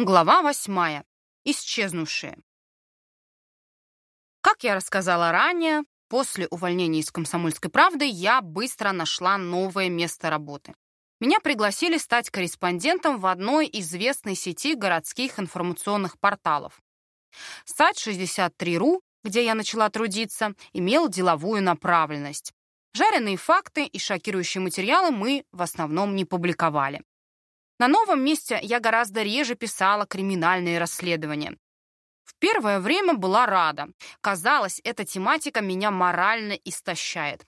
Глава восьмая. Исчезнувшие. Как я рассказала ранее, после увольнения из «Комсомольской правды» я быстро нашла новое место работы. Меня пригласили стать корреспондентом в одной известной сети городских информационных порталов. Сайт 63.ru, где я начала трудиться, имел деловую направленность. Жареные факты и шокирующие материалы мы в основном не публиковали. На новом месте я гораздо реже писала криминальные расследования. В первое время была рада. Казалось, эта тематика меня морально истощает.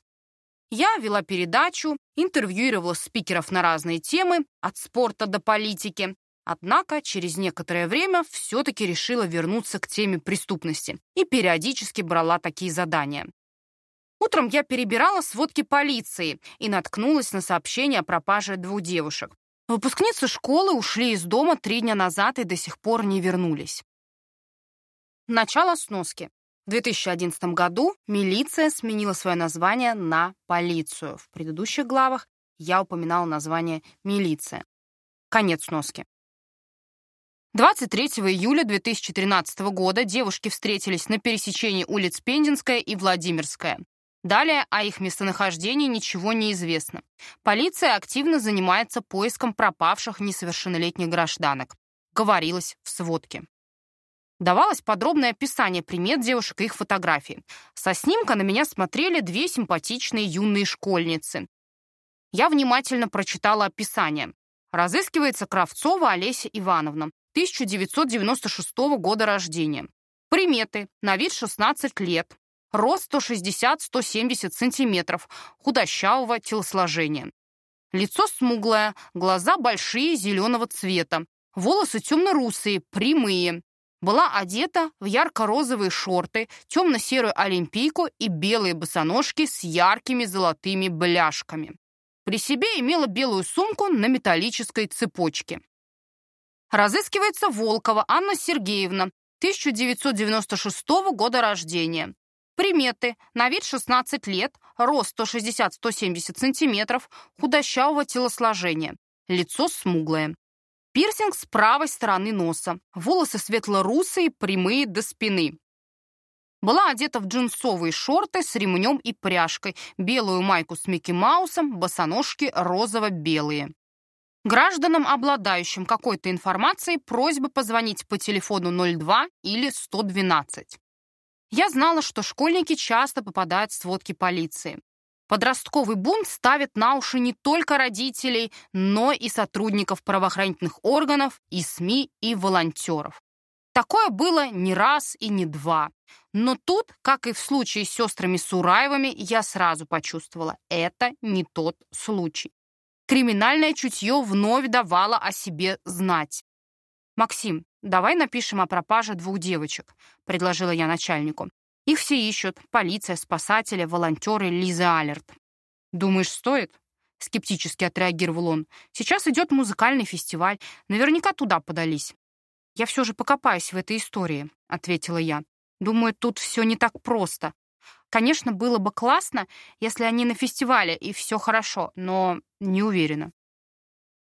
Я вела передачу, интервьюировала спикеров на разные темы, от спорта до политики. Однако через некоторое время все-таки решила вернуться к теме преступности и периодически брала такие задания. Утром я перебирала сводки полиции и наткнулась на сообщение о пропаже двух девушек. Выпускницы школы ушли из дома три дня назад и до сих пор не вернулись. Начало сноски. В 2011 году милиция сменила свое название на полицию. В предыдущих главах я упоминала название милиция. Конец сноски. 23 июля 2013 года девушки встретились на пересечении улиц Пензенская и Владимирская. Далее о их местонахождении ничего не известно. Полиция активно занимается поиском пропавших несовершеннолетних гражданок. Говорилось в сводке. Давалось подробное описание примет девушек и их фотографий. Со снимка на меня смотрели две симпатичные юные школьницы. Я внимательно прочитала описание. Разыскивается Кравцова Олеся Ивановна, 1996 года рождения. Приметы. На вид 16 лет. Рост 160-170 сантиметров, худощавого телосложения. Лицо смуглое, глаза большие, зеленого цвета. Волосы темно-русые, прямые. Была одета в ярко-розовые шорты, темно-серую олимпийку и белые босоножки с яркими золотыми бляшками. При себе имела белую сумку на металлической цепочке. Разыскивается Волкова Анна Сергеевна, 1996 года рождения. Приметы. На вид 16 лет, рост 160-170 сантиметров, худощавого телосложения. Лицо смуглое. Пирсинг с правой стороны носа. Волосы светло-русые, прямые до спины. Была одета в джинсовые шорты с ремнем и пряжкой, белую майку с Микки Маусом, босоножки розово-белые. Гражданам, обладающим какой-то информацией, просьба позвонить по телефону 02 или 112. Я знала, что школьники часто попадают в сводки полиции. Подростковый бунт ставит на уши не только родителей, но и сотрудников правоохранительных органов, и СМИ, и волонтеров. Такое было не раз и не два. Но тут, как и в случае с сестрами Сураевыми, я сразу почувствовала, это не тот случай. Криминальное чутье вновь давало о себе знать. «Максим, давай напишем о пропаже двух девочек», — предложила я начальнику. «Их все ищут. Полиция, спасатели, волонтеры, Лиза Алерт». «Думаешь, стоит?» — скептически отреагировал он. «Сейчас идет музыкальный фестиваль. Наверняка туда подались». «Я все же покопаюсь в этой истории», — ответила я. «Думаю, тут все не так просто. Конечно, было бы классно, если они на фестивале и все хорошо, но не уверена».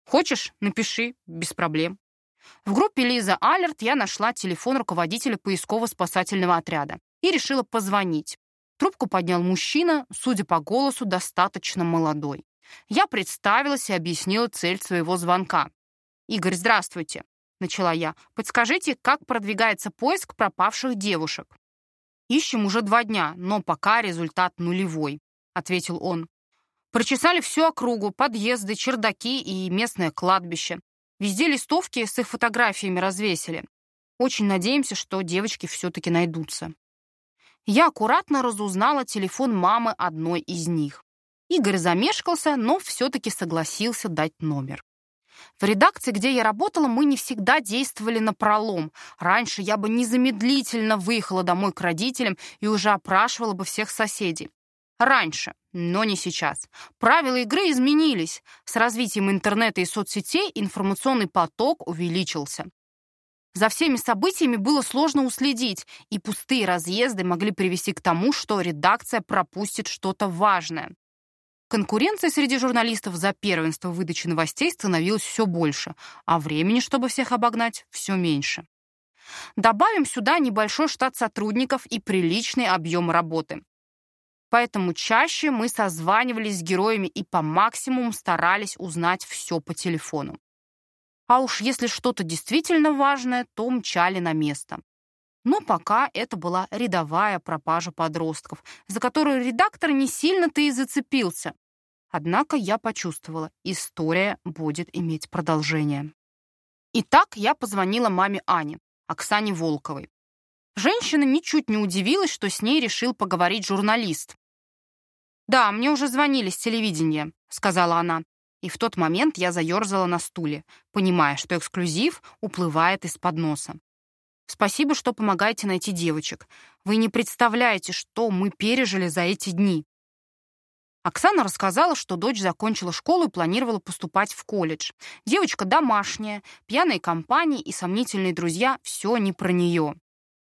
«Хочешь, напиши, без проблем». В группе Лиза Алерт я нашла телефон руководителя поисково-спасательного отряда и решила позвонить. Трубку поднял мужчина, судя по голосу, достаточно молодой. Я представилась и объяснила цель своего звонка. «Игорь, здравствуйте», — начала я. «Подскажите, как продвигается поиск пропавших девушек?» «Ищем уже два дня, но пока результат нулевой», — ответил он. Прочесали всю округу, подъезды, чердаки и местное кладбище. Везде листовки с их фотографиями развесили. Очень надеемся, что девочки все-таки найдутся. Я аккуратно разузнала телефон мамы одной из них. Игорь замешкался, но все-таки согласился дать номер. В редакции, где я работала, мы не всегда действовали на пролом. Раньше я бы незамедлительно выехала домой к родителям и уже опрашивала бы всех соседей. Раньше, но не сейчас. Правила игры изменились. С развитием интернета и соцсетей информационный поток увеличился. За всеми событиями было сложно уследить, и пустые разъезды могли привести к тому, что редакция пропустит что-то важное. Конкуренция среди журналистов за первенство в выдаче новостей становилась все больше, а времени, чтобы всех обогнать, все меньше. Добавим сюда небольшой штат сотрудников и приличный объем работы. Поэтому чаще мы созванивались с героями и по максимуму старались узнать все по телефону. А уж если что-то действительно важное, то мчали на место. Но пока это была рядовая пропажа подростков, за которую редактор не сильно-то и зацепился. Однако я почувствовала, история будет иметь продолжение. Итак, я позвонила маме Ане, Оксане Волковой. Женщина ничуть не удивилась, что с ней решил поговорить журналист. «Да, мне уже звонили с телевидения», — сказала она. И в тот момент я заерзала на стуле, понимая, что эксклюзив уплывает из-под носа. Спасибо, что помогаете найти девочек. Вы не представляете, что мы пережили за эти дни. Оксана рассказала, что дочь закончила школу и планировала поступать в колледж. Девочка домашняя, пьяные компании и сомнительные друзья — все не про нее.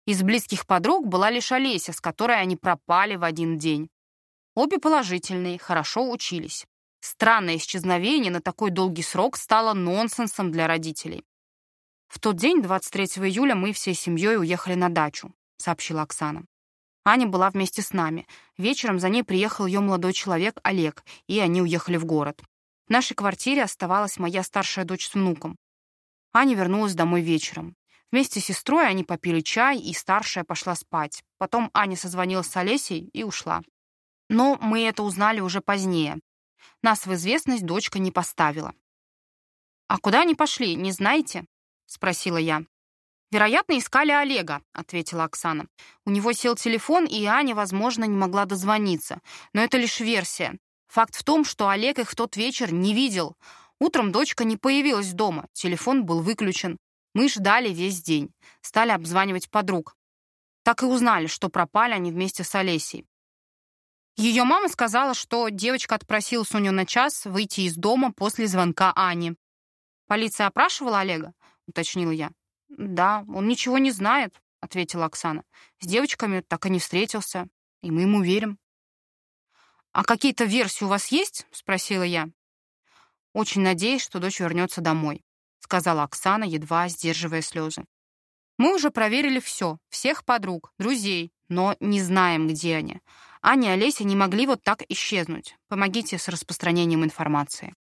Из близких подруг была лишь Олеся, с которой они пропали в один день. Обе положительные, хорошо учились. Странное исчезновение на такой долгий срок стало нонсенсом для родителей. В тот день, 23 июля, мы всей семьей уехали на дачу, сообщила Оксана. Аня была вместе с нами. Вечером за ней приехал ее молодой человек Олег, и они уехали в город. В нашей квартире оставалась моя старшая дочь с внуком. Аня вернулась домой вечером. Вместе с сестрой они попили чай, и старшая пошла спать. Потом Аня созвонилась с Олесей и ушла. Но мы это узнали уже позднее. Нас в известность дочка не поставила. «А куда они пошли, не знаете?» — спросила я. «Вероятно, искали Олега», — ответила Оксана. «У него сел телефон, и Аня, возможно, не могла дозвониться. Но это лишь версия. Факт в том, что Олег их в тот вечер не видел. Утром дочка не появилась дома, телефон был выключен. Мы ждали весь день, стали обзванивать подруг. Так и узнали, что пропали они вместе с Олесей. Ее мама сказала, что девочка отпросилась у нее на час выйти из дома после звонка Ани. «Полиция опрашивала Олега?» — уточнила я. «Да, он ничего не знает», — ответила Оксана. «С девочками так и не встретился, и мы ему верим». «А какие-то версии у вас есть?» — спросила я. «Очень надеюсь, что дочь вернется домой», — сказала Оксана, едва сдерживая слезы. «Мы уже проверили все, всех подруг, друзей, но не знаем, где они. Аня и Олеся не могли вот так исчезнуть. Помогите с распространением информации».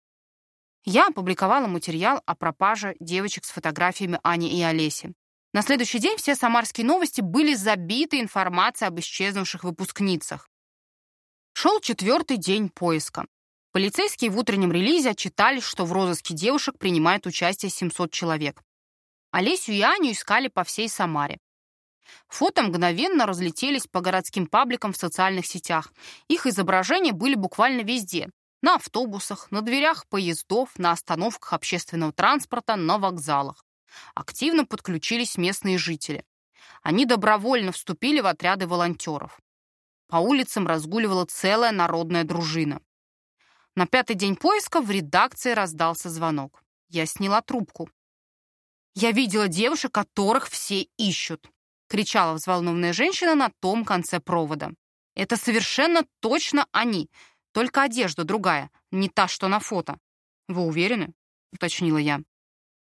Я опубликовала материал о пропаже девочек с фотографиями Ани и Олеси. На следующий день все самарские новости были забиты информацией об исчезнувших выпускницах. Шел четвертый день поиска. Полицейские в утреннем релизе отчитались, что в розыске девушек принимает участие 700 человек. Олесю и Аню искали по всей Самаре. Фото мгновенно разлетелись по городским пабликам в социальных сетях. Их изображения были буквально везде на автобусах, на дверях поездов, на остановках общественного транспорта, на вокзалах. Активно подключились местные жители. Они добровольно вступили в отряды волонтеров. По улицам разгуливала целая народная дружина. На пятый день поиска в редакции раздался звонок. Я сняла трубку. «Я видела девушек, которых все ищут», — кричала взволнованная женщина на том конце провода. «Это совершенно точно они. Только одежда другая, не та, что на фото. Вы уверены? Уточнила я.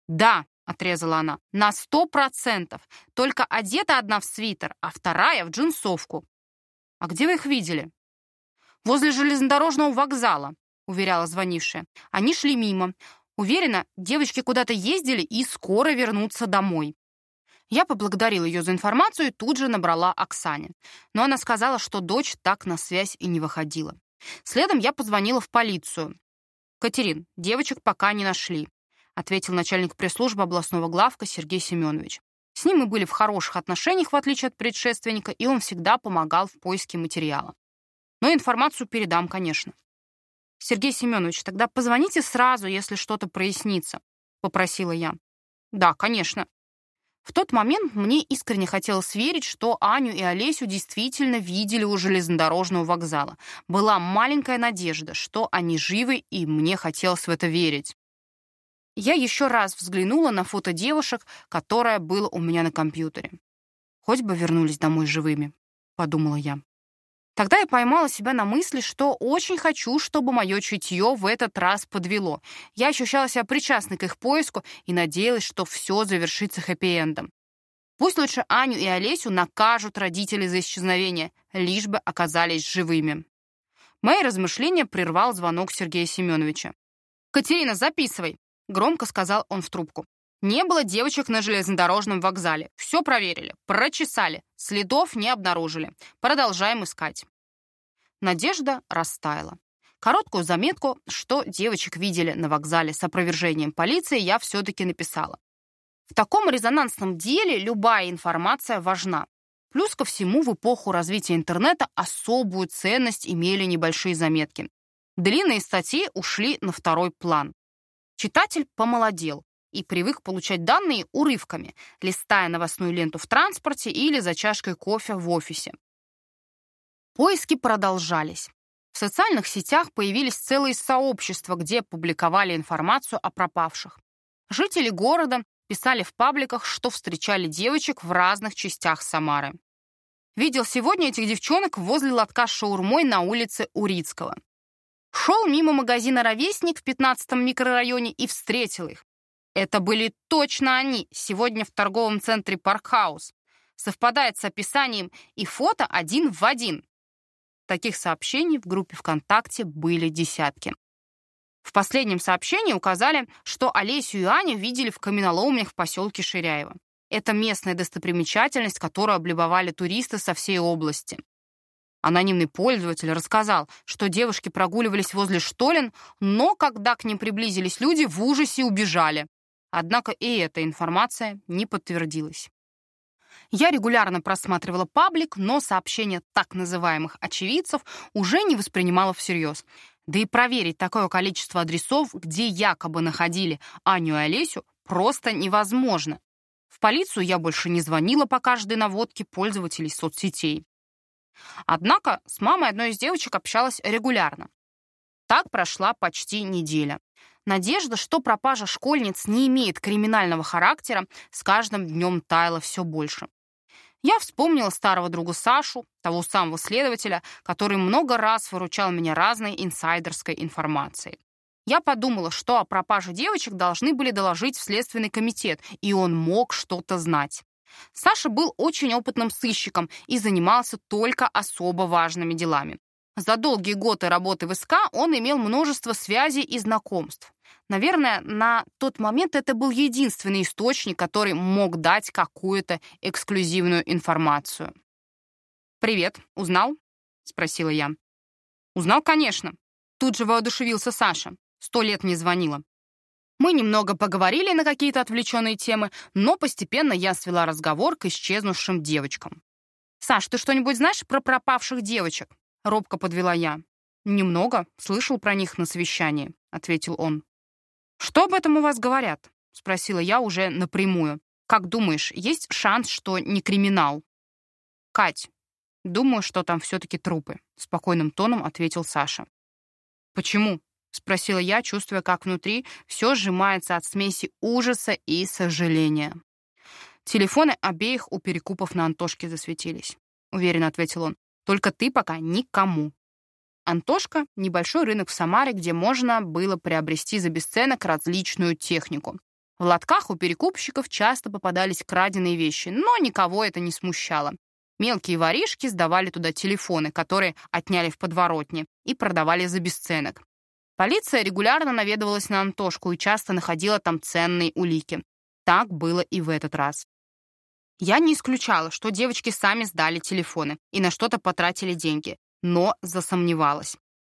Да, отрезала она, на сто процентов. Только одета одна в свитер, а вторая в джинсовку. А где вы их видели? Возле железнодорожного вокзала, уверяла звонившая. Они шли мимо. Уверена, девочки куда-то ездили и скоро вернутся домой. Я поблагодарила ее за информацию и тут же набрала Оксане. Но она сказала, что дочь так на связь и не выходила. Следом я позвонила в полицию. «Катерин, девочек пока не нашли», ответил начальник пресс-службы областного главка Сергей Семенович. С ним мы были в хороших отношениях, в отличие от предшественника, и он всегда помогал в поиске материала. Но информацию передам, конечно. «Сергей Семенович, тогда позвоните сразу, если что-то прояснится», — попросила я. «Да, конечно», в тот момент мне искренне хотелось верить, что Аню и Олесю действительно видели у железнодорожного вокзала. Была маленькая надежда, что они живы, и мне хотелось в это верить. Я еще раз взглянула на фото девушек, которое было у меня на компьютере. «Хоть бы вернулись домой живыми», — подумала я. Тогда я поймала себя на мысли, что очень хочу, чтобы мое чутье в этот раз подвело. Я ощущала себя причастной к их поиску и надеялась, что все завершится хэппи-эндом. Пусть лучше Аню и Олесю накажут родители за исчезновение, лишь бы оказались живыми. Мои размышления прервал звонок Сергея Семеновича. «Катерина, записывай!» — громко сказал он в трубку. Не было девочек на железнодорожном вокзале. Все проверили, прочесали, следов не обнаружили. Продолжаем искать. Надежда растаяла. Короткую заметку, что девочек видели на вокзале с опровержением полиции, я все-таки написала. В таком резонансном деле любая информация важна. Плюс ко всему, в эпоху развития интернета особую ценность имели небольшие заметки. Длинные статьи ушли на второй план. Читатель помолодел, и привык получать данные урывками, листая новостную ленту в транспорте или за чашкой кофе в офисе. Поиски продолжались. В социальных сетях появились целые сообщества, где публиковали информацию о пропавших. Жители города писали в пабликах, что встречали девочек в разных частях Самары. Видел сегодня этих девчонок возле лотка с шаурмой на улице Урицкого. Шел мимо магазина «Ровесник» в 15-м микрорайоне и встретил их. Это были точно они, сегодня в торговом центре Паркхаус. Совпадает с описанием и фото один в один. Таких сообщений в группе ВКонтакте были десятки. В последнем сообщении указали, что Олесю и Аню видели в каменоломнях в поселке Ширяево. Это местная достопримечательность, которую облюбовали туристы со всей области. Анонимный пользователь рассказал, что девушки прогуливались возле штолен, но когда к ним приблизились люди, в ужасе убежали. Однако и эта информация не подтвердилась. Я регулярно просматривала паблик, но сообщения так называемых очевидцев уже не воспринимала всерьез. Да и проверить такое количество адресов, где якобы находили Аню и Олесю, просто невозможно. В полицию я больше не звонила по каждой наводке пользователей соцсетей. Однако с мамой одной из девочек общалась регулярно. Так прошла почти неделя. Надежда, что пропажа школьниц не имеет криминального характера, с каждым днем таяла все больше. Я вспомнила старого друга Сашу, того самого следователя, который много раз выручал меня разной инсайдерской информацией. Я подумала, что о пропаже девочек должны были доложить в Следственный комитет, и он мог что-то знать. Саша был очень опытным сыщиком и занимался только особо важными делами. За долгие годы работы в СК он имел множество связей и знакомств. Наверное, на тот момент это был единственный источник, который мог дать какую-то эксклюзивную информацию. «Привет, узнал?» — спросила я. «Узнал, конечно». Тут же воодушевился Саша. Сто лет не звонила. Мы немного поговорили на какие-то отвлеченные темы, но постепенно я свела разговор к исчезнувшим девочкам. «Саш, ты что-нибудь знаешь про пропавших девочек?» — робко подвела я. «Немного. Слышал про них на совещании», — ответил он. «Что об этом у вас говорят?» — спросила я уже напрямую. «Как думаешь, есть шанс, что не криминал?» «Кать, думаю, что там все-таки трупы», — спокойным тоном ответил Саша. «Почему?» — спросила я, чувствуя, как внутри все сжимается от смеси ужаса и сожаления. Телефоны обеих у перекупов на Антошке засветились. Уверенно ответил он. Только ты пока никому. Антошка — небольшой рынок в Самаре, где можно было приобрести за бесценок различную технику. В лотках у перекупщиков часто попадались краденые вещи, но никого это не смущало. Мелкие воришки сдавали туда телефоны, которые отняли в подворотне, и продавали за бесценок. Полиция регулярно наведывалась на Антошку и часто находила там ценные улики. Так было и в этот раз. Я не исключала, что девочки сами сдали телефоны и на что-то потратили деньги, но засомневалась.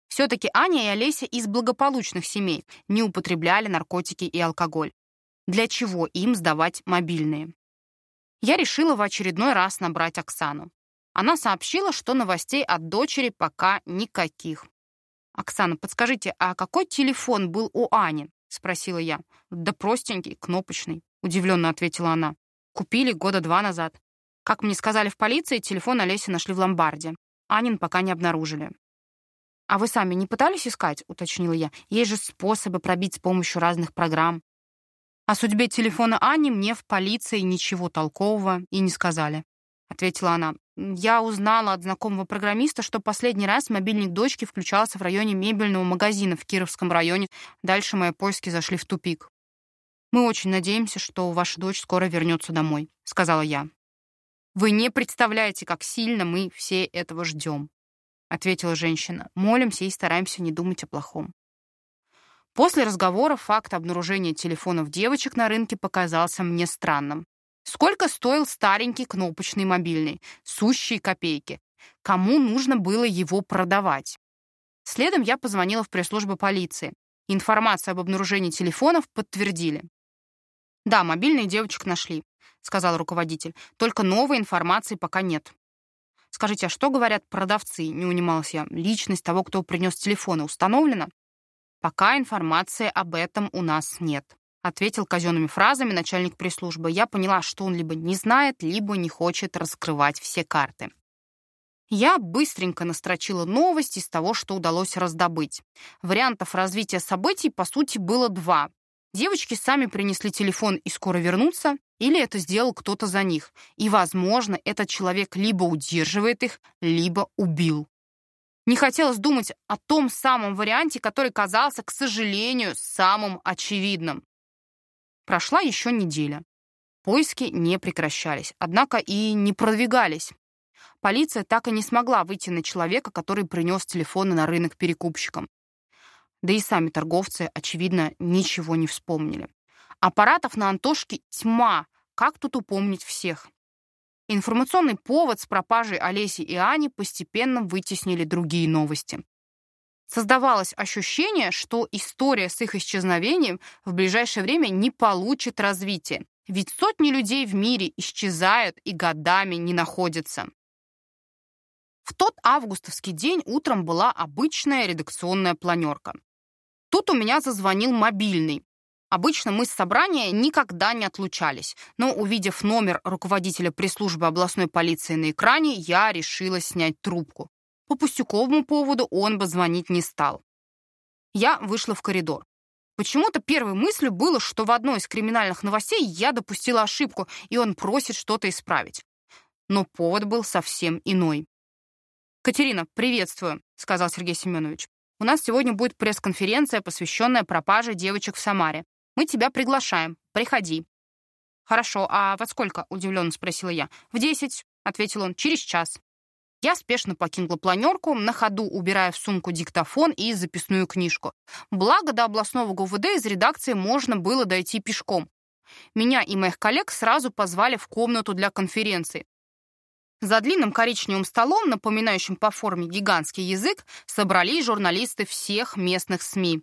Все-таки Аня и Олеся из благополучных семей не употребляли наркотики и алкоголь. Для чего им сдавать мобильные? Я решила в очередной раз набрать Оксану. Она сообщила, что новостей от дочери пока никаких. «Оксана, подскажите, а какой телефон был у Ани?» — спросила я. «Да простенький, кнопочный», — удивленно ответила она. Купили года два назад. Как мне сказали в полиции, телефон Олеси нашли в ломбарде. Анин пока не обнаружили. «А вы сами не пытались искать?» — уточнила я. «Есть же способы пробить с помощью разных программ». «О судьбе телефона Ани мне в полиции ничего толкового и не сказали», — ответила она. Я узнала от знакомого программиста, что последний раз мобильник дочки включался в районе мебельного магазина в Кировском районе. Дальше мои поиски зашли в тупик. «Мы очень надеемся, что ваша дочь скоро вернется домой», — сказала я. «Вы не представляете, как сильно мы все этого ждем», — ответила женщина. «Молимся и стараемся не думать о плохом». После разговора факт обнаружения телефонов девочек на рынке показался мне странным. Сколько стоил старенький кнопочный мобильный? Сущие копейки. Кому нужно было его продавать? Следом я позвонила в пресс-службу полиции. Информацию об обнаружении телефонов подтвердили. «Да, мобильные девочек нашли», — сказал руководитель. «Только новой информации пока нет». «Скажите, а что говорят продавцы?» — не унималась я. «Личность того, кто принес телефоны, установлена?» «Пока информации об этом у нас нет», — ответил казенными фразами начальник пресс-службы. Я поняла, что он либо не знает, либо не хочет раскрывать все карты. Я быстренько настрочила новость из того, что удалось раздобыть. Вариантов развития событий, по сути, было два. Девочки сами принесли телефон и скоро вернутся, или это сделал кто-то за них. И, возможно, этот человек либо удерживает их, либо убил. Не хотелось думать о том самом варианте, который казался, к сожалению, самым очевидным. Прошла еще неделя. Поиски не прекращались, однако и не продвигались. Полиция так и не смогла выйти на человека, который принес телефоны на рынок перекупщикам. Да и сами торговцы, очевидно, ничего не вспомнили. Аппаратов на Антошке тьма, как тут упомнить всех? Информационный повод с пропажей Олеси и Ани постепенно вытеснили другие новости. Создавалось ощущение, что история с их исчезновением в ближайшее время не получит развития, ведь сотни людей в мире исчезают и годами не находятся. В тот августовский день утром была обычная редакционная планерка. Тут у меня зазвонил мобильный, Обычно мы с собрания никогда не отлучались, но, увидев номер руководителя пресс-службы областной полиции на экране, я решила снять трубку. По пустяковому поводу он бы звонить не стал. Я вышла в коридор. Почему-то первой мыслью было, что в одной из криминальных новостей я допустила ошибку, и он просит что-то исправить. Но повод был совсем иной. «Катерина, приветствую», — сказал Сергей Семенович. «У нас сегодня будет пресс-конференция, посвященная пропаже девочек в Самаре. Мы тебя приглашаем. Приходи». «Хорошо, а во сколько?» — удивленно спросила я. «В десять», — ответил он, — «через час». Я спешно покинула планерку, на ходу убирая в сумку диктофон и записную книжку. Благо, до областного ГУВД из редакции можно было дойти пешком. Меня и моих коллег сразу позвали в комнату для конференции. За длинным коричневым столом, напоминающим по форме гигантский язык, собрались журналисты всех местных СМИ.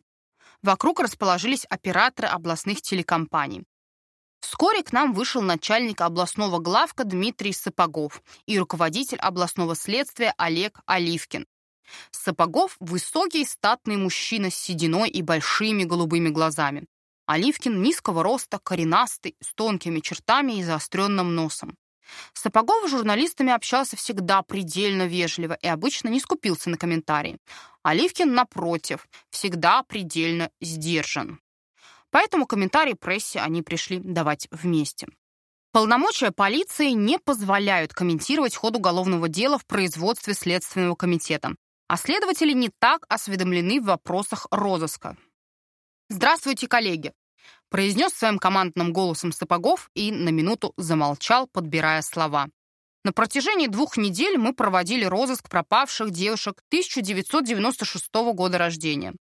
Вокруг расположились операторы областных телекомпаний. Вскоре к нам вышел начальник областного главка Дмитрий Сапогов и руководитель областного следствия Олег Оливкин. Сапогов – высокий статный мужчина с сединой и большими голубыми глазами. Оливкин низкого роста, коренастый, с тонкими чертами и заостренным носом. Сапогов с журналистами общался всегда предельно вежливо и обычно не скупился на комментарии. Оливкин, напротив, всегда предельно сдержан. Поэтому комментарии прессе они пришли давать вместе. Полномочия полиции не позволяют комментировать ход уголовного дела в производстве Следственного комитета, а следователи не так осведомлены в вопросах розыска. Здравствуйте, коллеги! Произнес своим командным голосом Сапогов и на минуту замолчал, подбирая слова. На протяжении двух недель мы проводили розыск пропавших девушек 1996 года рождения.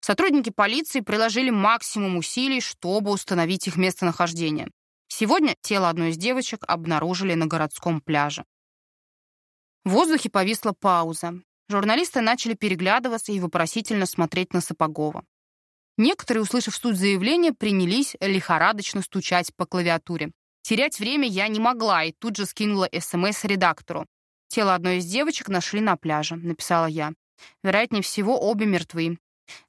Сотрудники полиции приложили максимум усилий, чтобы установить их местонахождение. Сегодня тело одной из девочек обнаружили на городском пляже. В воздухе повисла пауза. Журналисты начали переглядываться и вопросительно смотреть на Сапогова. Некоторые, услышав суть заявления, принялись лихорадочно стучать по клавиатуре. Терять время я не могла и тут же скинула СМС редактору. «Тело одной из девочек нашли на пляже», — написала я. «Вероятнее всего, обе мертвы.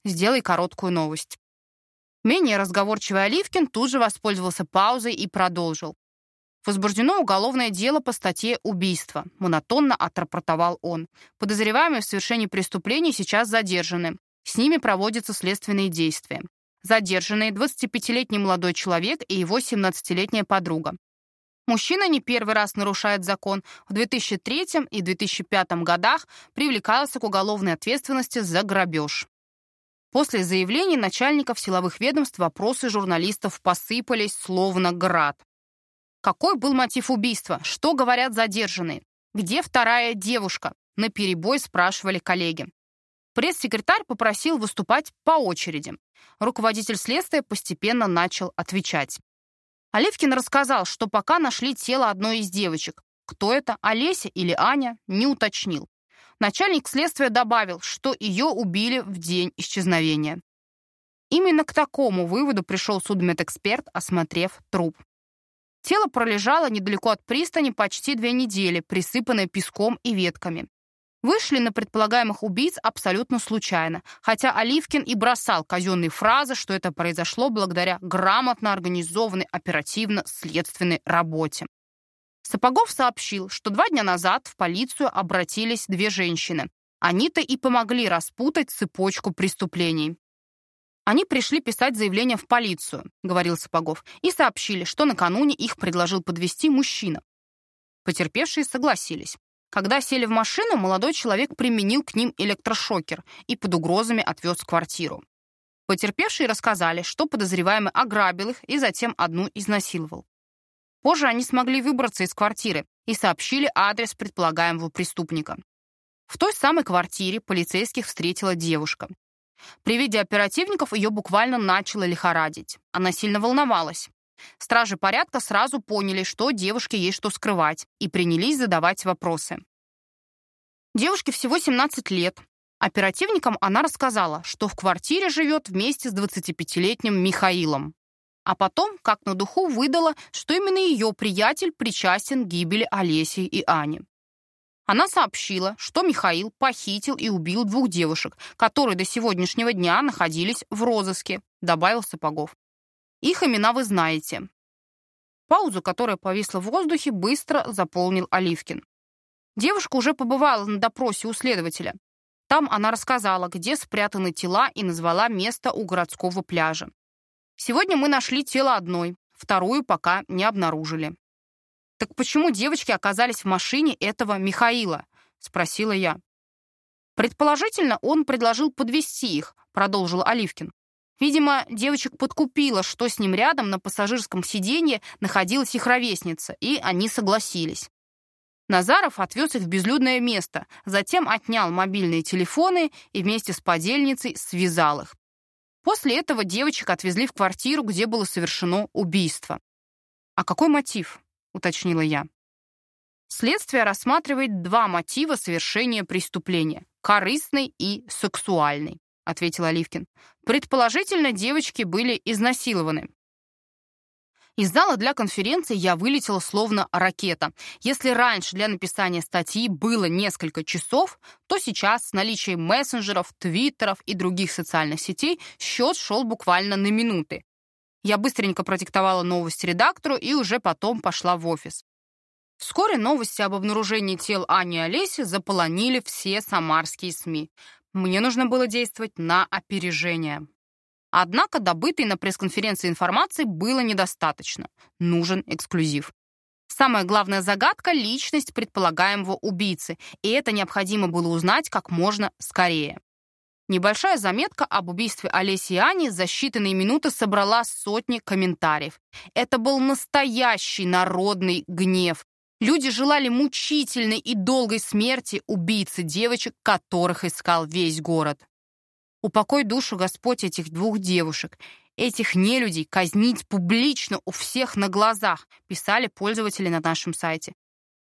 Сделай короткую новость». Менее разговорчивый Оливкин тут же воспользовался паузой и продолжил. Возбуждено уголовное дело по статье «Убийство», — монотонно отрапортовал он. Подозреваемые в совершении преступлений сейчас задержаны. С ними проводятся следственные действия. Задержанные 25-летний молодой человек и его 17-летняя подруга. Мужчина не первый раз нарушает закон. В 2003 и 2005 годах привлекался к уголовной ответственности за грабеж. После заявлений начальников силовых ведомств вопросы журналистов посыпались словно град. Какой был мотив убийства? Что говорят задержанные? Где вторая девушка? На перебой спрашивали коллеги. Пресс-секретарь попросил выступать по очереди. Руководитель следствия постепенно начал отвечать. Оливкин рассказал, что пока нашли тело одной из девочек. Кто это, Олеся или Аня, не уточнил. Начальник следствия добавил, что ее убили в день исчезновения. Именно к такому выводу пришел судмедэксперт, осмотрев труп. Тело пролежало недалеко от пристани почти две недели, присыпанное песком и ветками. Вышли на предполагаемых убийц абсолютно случайно, хотя Оливкин и бросал казенные фразы, что это произошло благодаря грамотно организованной оперативно-следственной работе. Сапогов сообщил, что два дня назад в полицию обратились две женщины. Они-то и помогли распутать цепочку преступлений. Они пришли писать заявление в полицию, говорил Сапогов, и сообщили, что накануне их предложил подвести мужчина. Потерпевшие согласились. Когда сели в машину, молодой человек применил к ним электрошокер и под угрозами отвез в квартиру. Потерпевшие рассказали, что подозреваемый ограбил их и затем одну изнасиловал. Позже они смогли выбраться из квартиры и сообщили адрес предполагаемого преступника. В той самой квартире полицейских встретила девушка. При виде оперативников ее буквально начало лихорадить. Она сильно волновалась. Стражи порядка сразу поняли, что девушке есть что скрывать, и принялись задавать вопросы. Девушке всего 17 лет. Оперативникам она рассказала, что в квартире живет вместе с 25-летним Михаилом а потом, как на духу, выдала, что именно ее приятель причастен к гибели Олеси и Ани. Она сообщила, что Михаил похитил и убил двух девушек, которые до сегодняшнего дня находились в розыске, добавил Сапогов. Их имена вы знаете. Паузу, которая повисла в воздухе, быстро заполнил Оливкин. Девушка уже побывала на допросе у следователя. Там она рассказала, где спрятаны тела и назвала место у городского пляжа. Сегодня мы нашли тело одной, вторую пока не обнаружили. «Так почему девочки оказались в машине этого Михаила?» — спросила я. «Предположительно, он предложил подвести их», — продолжил Оливкин. Видимо, девочек подкупило, что с ним рядом на пассажирском сиденье находилась их ровесница, и они согласились. Назаров отвез их в безлюдное место, затем отнял мобильные телефоны и вместе с подельницей связал их. После этого девочек отвезли в квартиру, где было совершено убийство. «А какой мотив?» — уточнила я. Следствие рассматривает два мотива совершения преступления — корыстный и сексуальный, — ответил Оливкин. Предположительно, девочки были изнасилованы. Из зала для конференции я вылетела словно ракета. Если раньше для написания статьи было несколько часов, то сейчас с наличием мессенджеров, твиттеров и других социальных сетей счет шел буквально на минуты. Я быстренько продиктовала новость редактору и уже потом пошла в офис. Вскоре новости об обнаружении тел Ани и Олеси заполонили все самарские СМИ. Мне нужно было действовать на опережение. Однако добытой на пресс-конференции информации было недостаточно. Нужен эксклюзив. Самая главная загадка — личность предполагаемого убийцы, и это необходимо было узнать как можно скорее. Небольшая заметка об убийстве Олеси и Ани за считанные минуты собрала сотни комментариев. Это был настоящий народный гнев. Люди желали мучительной и долгой смерти убийцы девочек, которых искал весь город. Упокой душу Господь этих двух девушек. Этих нелюдей казнить публично у всех на глазах, писали пользователи на нашем сайте.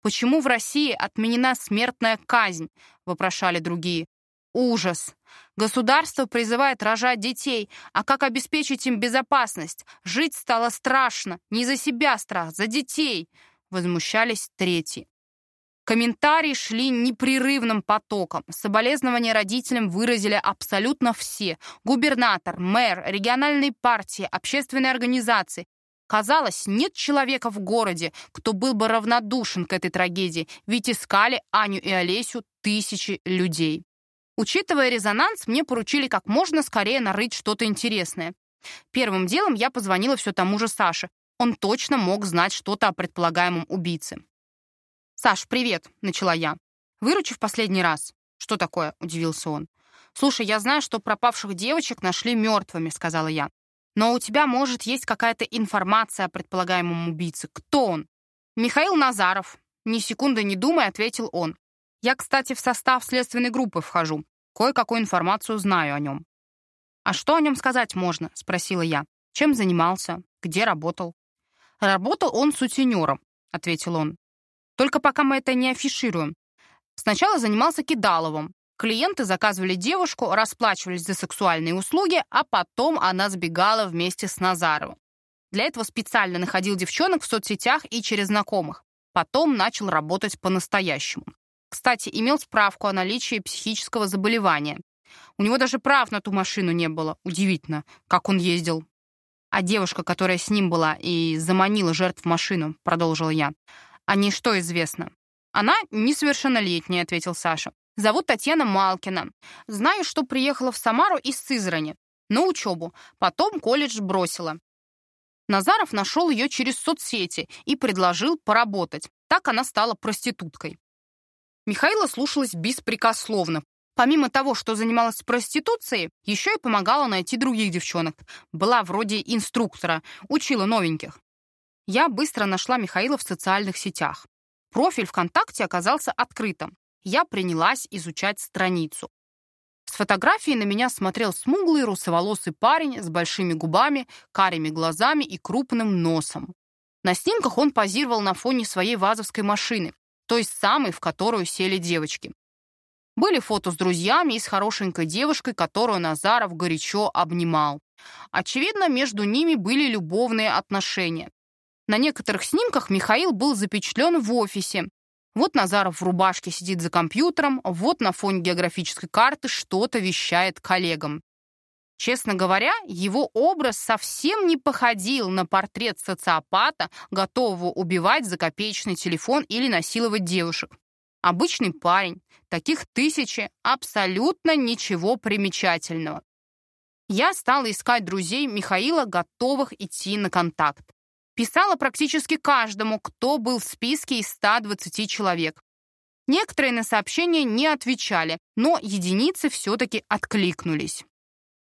Почему в России отменена смертная казнь, вопрошали другие. Ужас. Государство призывает рожать детей, а как обеспечить им безопасность? Жить стало страшно. Не за себя страх, за детей. Возмущались третьи. Комментарии шли непрерывным потоком. Соболезнования родителям выразили абсолютно все. Губернатор, мэр, региональные партии, общественные организации. Казалось, нет человека в городе, кто был бы равнодушен к этой трагедии, ведь искали Аню и Олесю тысячи людей. Учитывая резонанс, мне поручили как можно скорее нарыть что-то интересное. Первым делом я позвонила все тому же Саше. Он точно мог знать что-то о предполагаемом убийце. «Саш, привет», — начала я. «Выручи в последний раз». «Что такое?» — удивился он. «Слушай, я знаю, что пропавших девочек нашли мертвыми», — сказала я. «Но у тебя, может, есть какая-то информация о предполагаемом убийце. Кто он?» «Михаил Назаров», — ни секунды не думая, ответил он. «Я, кстати, в состав следственной группы вхожу. Кое-какую информацию знаю о нем». «А что о нем сказать можно?» — спросила я. «Чем занимался? Где работал?» «Работал он сутенером», — ответил он. «Только пока мы это не афишируем. Сначала занимался кидаловым. Клиенты заказывали девушку, расплачивались за сексуальные услуги, а потом она сбегала вместе с Назаровым. Для этого специально находил девчонок в соцсетях и через знакомых. Потом начал работать по-настоящему. Кстати, имел справку о наличии психического заболевания. У него даже прав на ту машину не было. Удивительно, как он ездил. А девушка, которая с ним была и заманила жертв в машину, продолжила я. О ней что известно? Она несовершеннолетняя, ответил Саша. Зовут Татьяна Малкина. Знаю, что приехала в Самару из Сызрани на учебу. Потом колледж бросила. Назаров нашел ее через соцсети и предложил поработать. Так она стала проституткой. Михаила слушалась беспрекословно. Помимо того, что занималась проституцией, еще и помогала найти других девчонок. Была вроде инструктора, учила новеньких. Я быстро нашла Михаила в социальных сетях. Профиль ВКонтакте оказался открытым. Я принялась изучать страницу. С фотографии на меня смотрел смуглый русоволосый парень с большими губами, карими глазами и крупным носом. На снимках он позировал на фоне своей вазовской машины, той самой, в которую сели девочки. Были фото с друзьями и с хорошенькой девушкой, которую Назаров горячо обнимал. Очевидно, между ними были любовные отношения. На некоторых снимках Михаил был запечатлен в офисе, вот Назаров в рубашке сидит за компьютером, вот на фоне географической карты что-то вещает коллегам. Честно говоря, его образ совсем не походил на портрет социопата, готового убивать за копеечный телефон или насиловать девушек. Обычный парень, таких тысячи, абсолютно ничего примечательного. Я стала искать друзей Михаила, готовых идти на контакт. Писала практически каждому, кто был в списке из 120 человек. Некоторые на сообщения не отвечали, но единицы все-таки откликнулись.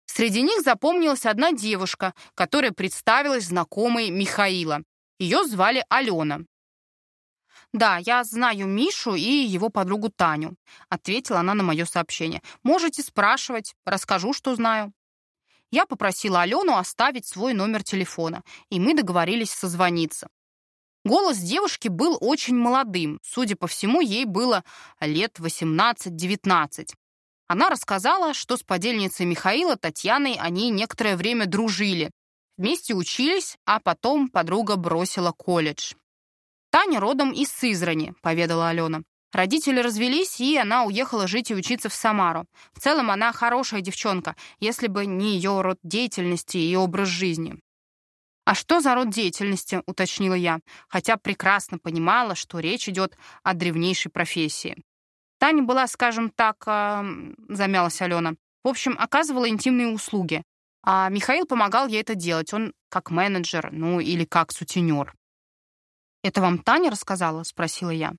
Среди них запомнилась одна девушка, которая представилась знакомой Михаила. Ее звали Алена. «Да, я знаю Мишу и его подругу Таню», — ответила она на мое сообщение. «Можете спрашивать, расскажу, что знаю». Я попросила Алену оставить свой номер телефона, и мы договорились созвониться. Голос девушки был очень молодым, судя по всему, ей было лет 18-19. Она рассказала, что с подельницей Михаила Татьяной они некоторое время дружили, вместе учились, а потом подруга бросила колледж. «Таня родом из Сызрани», — поведала Алена. Родители развелись, и она уехала жить и учиться в Самару. В целом она хорошая девчонка, если бы не ее род деятельности и образ жизни. «А что за род деятельности?» — уточнила я, хотя прекрасно понимала, что речь идет о древнейшей профессии. Таня была, скажем так, э, замялась Алена. В общем, оказывала интимные услуги. А Михаил помогал ей это делать. Он как менеджер, ну или как сутенер. «Это вам Таня рассказала?» — спросила я.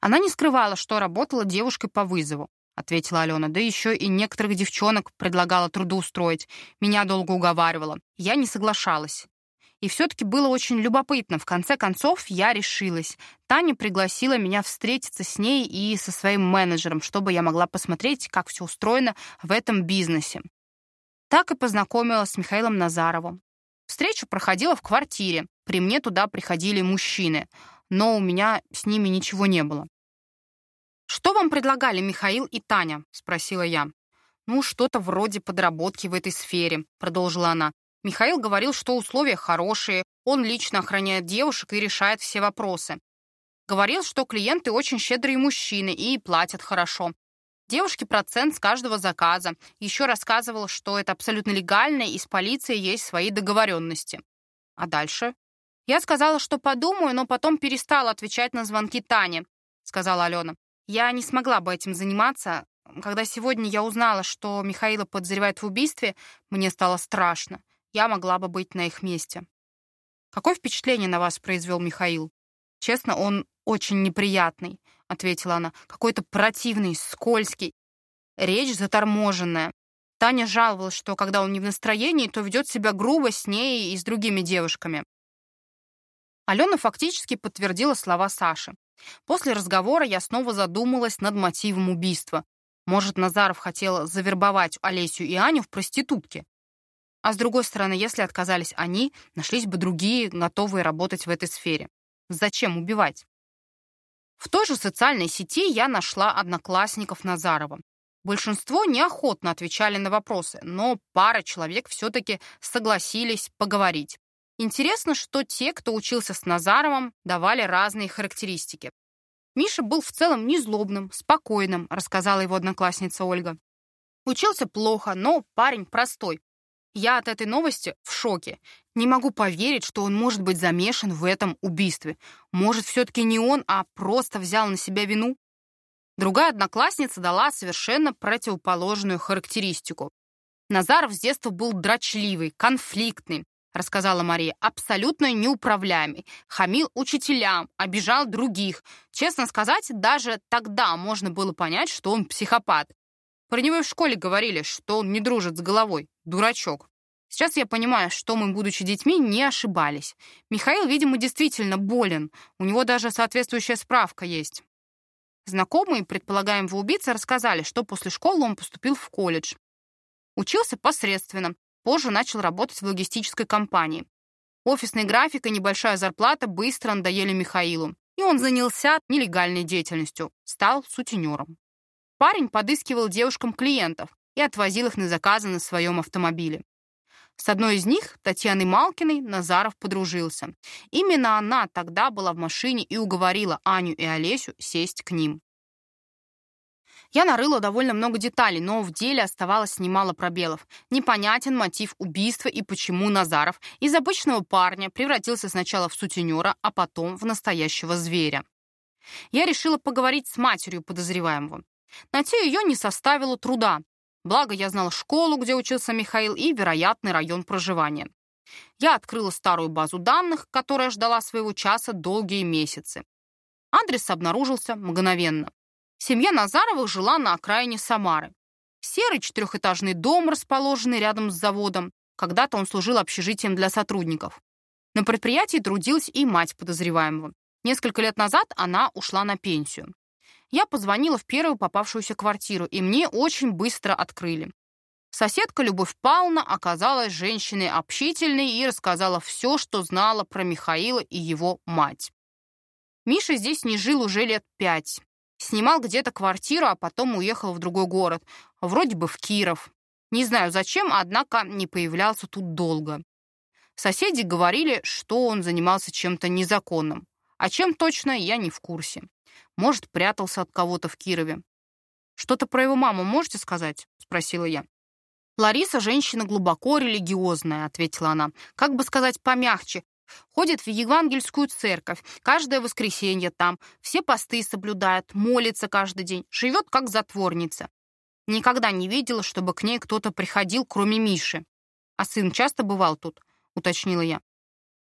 Она не скрывала, что работала девушкой по вызову, ответила Алена. Да еще и некоторых девчонок предлагала трудоустроить. Меня долго уговаривала. Я не соглашалась. И все-таки было очень любопытно. В конце концов, я решилась. Таня пригласила меня встретиться с ней и со своим менеджером, чтобы я могла посмотреть, как все устроено в этом бизнесе. Так и познакомилась с Михаилом Назаровым. Встреча проходила в квартире. При мне туда приходили мужчины но у меня с ними ничего не было. «Что вам предлагали Михаил и Таня?» — спросила я. «Ну, что-то вроде подработки в этой сфере», — продолжила она. Михаил говорил, что условия хорошие, он лично охраняет девушек и решает все вопросы. Говорил, что клиенты очень щедрые мужчины и платят хорошо. Девушке процент с каждого заказа. Еще рассказывал, что это абсолютно легально и с полицией есть свои договоренности. А дальше? «Я сказала, что подумаю, но потом перестала отвечать на звонки Тани», — сказала Алена. «Я не смогла бы этим заниматься. Когда сегодня я узнала, что Михаила подозревают в убийстве, мне стало страшно. Я могла бы быть на их месте». Какое впечатление на вас произвел Михаил? Честно, он очень неприятный, ответила она. Какой-то противный, скользкий. Речь заторможенная. Таня жаловалась, что когда он не в настроении, то ведет себя грубо с ней и с другими девушками. Алена фактически подтвердила слова Саши. После разговора я снова задумалась над мотивом убийства. Может, Назаров хотел завербовать Олесю и Аню в проститутки? А с другой стороны, если отказались они, нашлись бы другие, готовые работать в этой сфере. Зачем убивать? В той же социальной сети я нашла одноклассников Назарова. Большинство неохотно отвечали на вопросы, но пара человек все-таки согласились поговорить. Интересно, что те, кто учился с Назаровым, давали разные характеристики. Миша был в целом незлобным, спокойным, рассказала его одноклассница Ольга. Учился плохо, но парень простой, я от этой новости в шоке. Не могу поверить, что он может быть замешан в этом убийстве. Может, все-таки не он, а просто взял на себя вину? Другая одноклассница дала совершенно противоположную характеристику. Назаров с детства был дрочливый, конфликтный, рассказала Мария, абсолютно неуправляемый, хамил учителям, обижал других. Честно сказать, даже тогда можно было понять, что он психопат. Про него в школе говорили, что он не дружит с головой. Дурачок. Сейчас я понимаю, что мы, будучи детьми, не ошибались. Михаил, видимо, действительно болен. У него даже соответствующая справка есть. Знакомые, предполагаемого убийцы, рассказали, что после школы он поступил в колледж. Учился посредственно, позже начал работать в логистической компании. Офисный график и небольшая зарплата быстро надоели Михаилу, и он занялся нелегальной деятельностью, стал сутенером. Парень подыскивал девушкам клиентов и отвозил их на заказы на своем автомобиле. С одной из них, Татьяной Малкиной, Назаров подружился. Именно она тогда была в машине и уговорила Аню и Олесю сесть к ним. Я нарыла довольно много деталей, но в деле оставалось немало пробелов. Непонятен мотив убийства и почему Назаров из обычного парня превратился сначала в сутенера, а потом в настоящего зверя. Я решила поговорить с матерью подозреваемого. Найти ее не составило труда. Благо, я знала школу, где учился Михаил, и вероятный район проживания. Я открыла старую базу данных, которая ждала своего часа долгие месяцы. Адрес обнаружился мгновенно. Семья Назаровых жила на окраине Самары. Серый четырехэтажный дом, расположенный рядом с заводом. Когда-то он служил общежитием для сотрудников. На предприятии трудилась и мать подозреваемого. Несколько лет назад она ушла на пенсию. Я позвонила в первую попавшуюся квартиру, и мне очень быстро открыли. Соседка Любовь Павловна оказалась женщиной общительной и рассказала все, что знала про Михаила и его мать. Миша здесь не жил уже лет пять. Снимал где-то квартиру, а потом уехал в другой город, вроде бы в Киров. Не знаю зачем, однако не появлялся тут долго. Соседи говорили, что он занимался чем-то незаконным. А чем точно, я не в курсе. Может, прятался от кого-то в Кирове. «Что-то про его маму можете сказать?» — спросила я. «Лариса — женщина глубоко религиозная», — ответила она. «Как бы сказать помягче. Ходит в евангельскую церковь, каждое воскресенье там, все посты соблюдает, молится каждый день, живет как затворница. Никогда не видела, чтобы к ней кто-то приходил, кроме Миши. А сын часто бывал тут?» — уточнила я.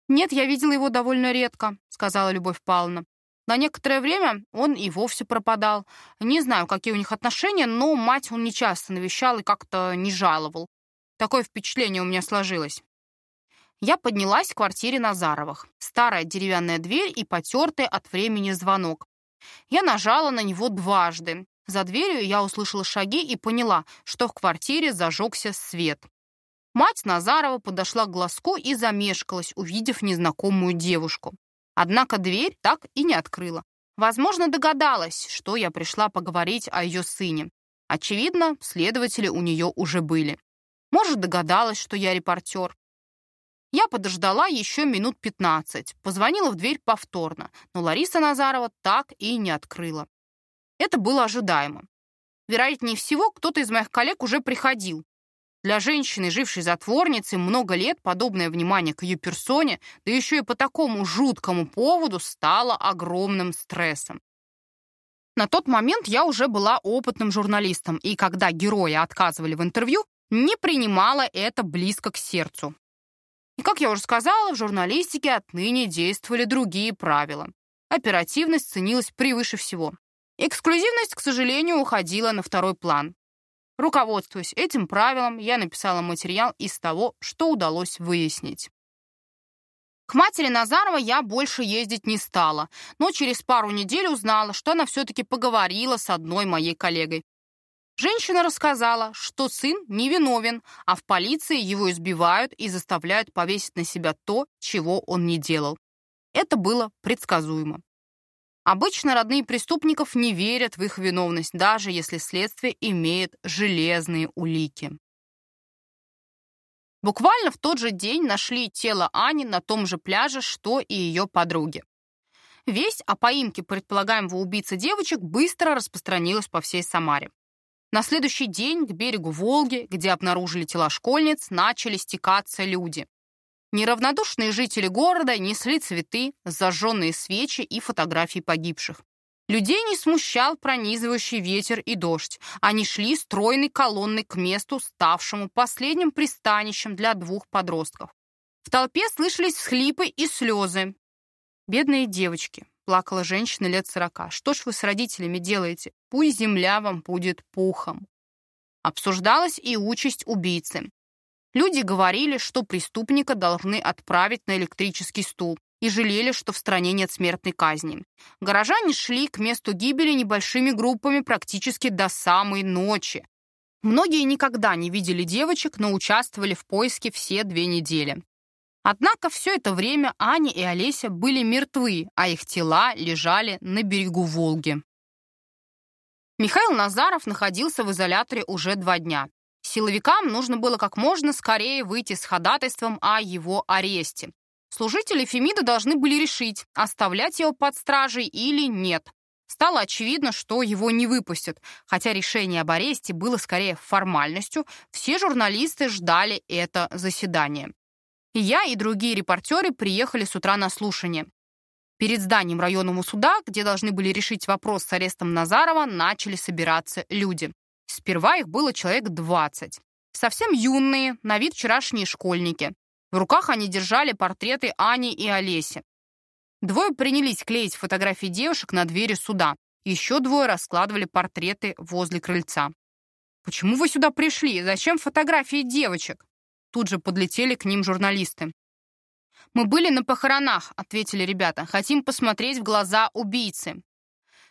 «Нет, я видела его довольно редко», — сказала Любовь Павловна. На некоторое время он и вовсе пропадал. Не знаю, какие у них отношения, но мать он не часто навещал и как-то не жаловал. Такое впечатление у меня сложилось. Я поднялась в квартире Назаровых. Старая деревянная дверь и потертый от времени звонок. Я нажала на него дважды. За дверью я услышала шаги и поняла, что в квартире зажегся свет. Мать Назарова подошла к глазку и замешкалась, увидев незнакомую девушку. Однако дверь так и не открыла. Возможно, догадалась, что я пришла поговорить о ее сыне. Очевидно, следователи у нее уже были. Может, догадалась, что я репортер. Я подождала еще минут 15, позвонила в дверь повторно, но Лариса Назарова так и не открыла. Это было ожидаемо. Вероятнее всего, кто-то из моих коллег уже приходил, для женщины, жившей затворницей много лет, подобное внимание к ее персоне, да еще и по такому жуткому поводу, стало огромным стрессом. На тот момент я уже была опытным журналистом, и когда герои отказывали в интервью, не принимала это близко к сердцу. Как я уже сказала, в журналистике отныне действовали другие правила. Оперативность ценилась превыше всего. Эксклюзивность, к сожалению, уходила на второй план. Руководствуясь этим правилом, я написала материал из того, что удалось выяснить. К матери Назарова я больше ездить не стала, но через пару недель узнала, что она все-таки поговорила с одной моей коллегой. Женщина рассказала, что сын невиновен, а в полиции его избивают и заставляют повесить на себя то, чего он не делал. Это было предсказуемо. Обычно родные преступников не верят в их виновность, даже если следствие имеет железные улики. Буквально в тот же день нашли тело Ани на том же пляже, что и ее подруги. Весть о поимке предполагаемого убийцы девочек быстро распространилась по всей Самаре. На следующий день к берегу Волги, где обнаружили тела школьниц, начали стекаться люди. Неравнодушные жители города несли цветы, зажженные свечи и фотографии погибших. Людей не смущал пронизывающий ветер и дождь. Они шли стройной колонной к месту, ставшему последним пристанищем для двух подростков. В толпе слышались всхлипы и слезы. «Бедные девочки», — плакала женщина лет сорока. «Что ж вы с родителями делаете? Пусть земля вам будет пухом». Обсуждалась и участь убийцы. Люди говорили, что преступника должны отправить на электрический стул и жалели, что в стране нет смертной казни. Горожане шли к месту гибели небольшими группами практически до самой ночи. Многие никогда не видели девочек, но участвовали в поиске все две недели. Однако все это время Аня и Олеся были мертвы, а их тела лежали на берегу Волги. Михаил Назаров находился в изоляторе уже два дня. Силовикам нужно было как можно скорее выйти с ходатайством о его аресте. Служители Фемида должны были решить, оставлять его под стражей или нет. Стало очевидно, что его не выпустят, хотя решение об аресте было скорее формальностью, все журналисты ждали это заседание. Я и другие репортеры приехали с утра на слушание. Перед зданием районного суда, где должны были решить вопрос с арестом Назарова, начали собираться люди. Сперва их было человек 20. Совсем юные, на вид вчерашние школьники. В руках они держали портреты Ани и Олеси. Двое принялись клеить фотографии девушек на двери суда. Еще двое раскладывали портреты возле крыльца. «Почему вы сюда пришли? Зачем фотографии девочек?» Тут же подлетели к ним журналисты. «Мы были на похоронах», — ответили ребята. «Хотим посмотреть в глаза убийцы».